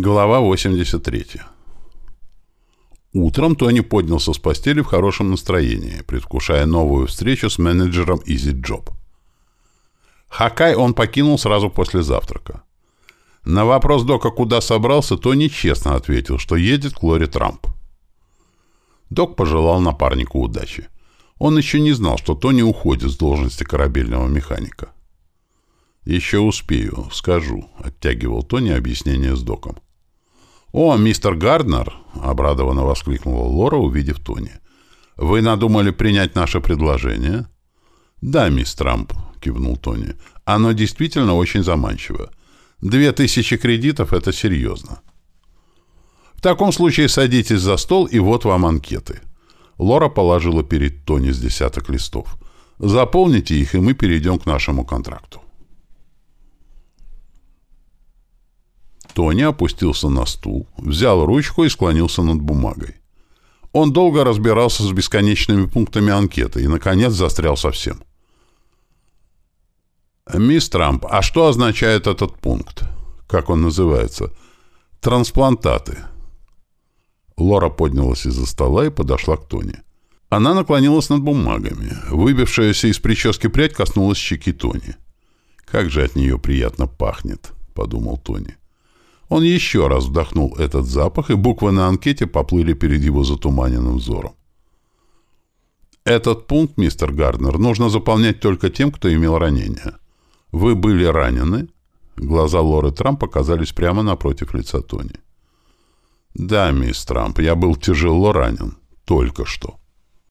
Глава 83. Утром Тони поднялся с постели в хорошем настроении, предвкушая новую встречу с менеджером Easy Job. Хакай он покинул сразу после завтрака. На вопрос Дока, куда собрался, Тони честно ответил, что едет к Лоре Трамп. Док пожелал напарнику удачи. Он еще не знал, что Тони уходит с должности корабельного механика. «Еще успею, скажу», — оттягивал Тони объяснение с доком. «О, мистер Гарднер!» — обрадованно воскликнула Лора, увидев Тони. «Вы надумали принять наше предложение?» «Да, мисс Трамп», — кивнул Тони. «Оно действительно очень заманчиво. Две тысячи кредитов — это серьезно». «В таком случае садитесь за стол, и вот вам анкеты». Лора положила перед Тони с десяток листов. «Заполните их, и мы перейдем к нашему контракту». Тони опустился на стул, взял ручку и склонился над бумагой. Он долго разбирался с бесконечными пунктами анкеты и, наконец, застрял совсем. «Мисс Трамп, а что означает этот пункт? Как он называется? Трансплантаты». Лора поднялась из-за стола и подошла к Тони. Она наклонилась над бумагами. Выбившаяся из прически прядь коснулась щеки Тони. «Как же от нее приятно пахнет», — подумал Тони. Он еще раз вдохнул этот запах, и буквы на анкете поплыли перед его затуманенным взором. Этот пункт, мистер Гарднер, нужно заполнять только тем, кто имел ранение. Вы были ранены? Глаза Лоры Трамп оказались прямо напротив лица Тони. Да, мисс Трамп, я был тяжело ранен. Только что.